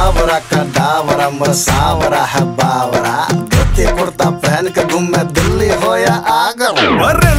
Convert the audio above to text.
आवरा डावरा मसावरा है बावरा। धोती कुर्ता पहन के घूमे दिल्ली हो या आगरा।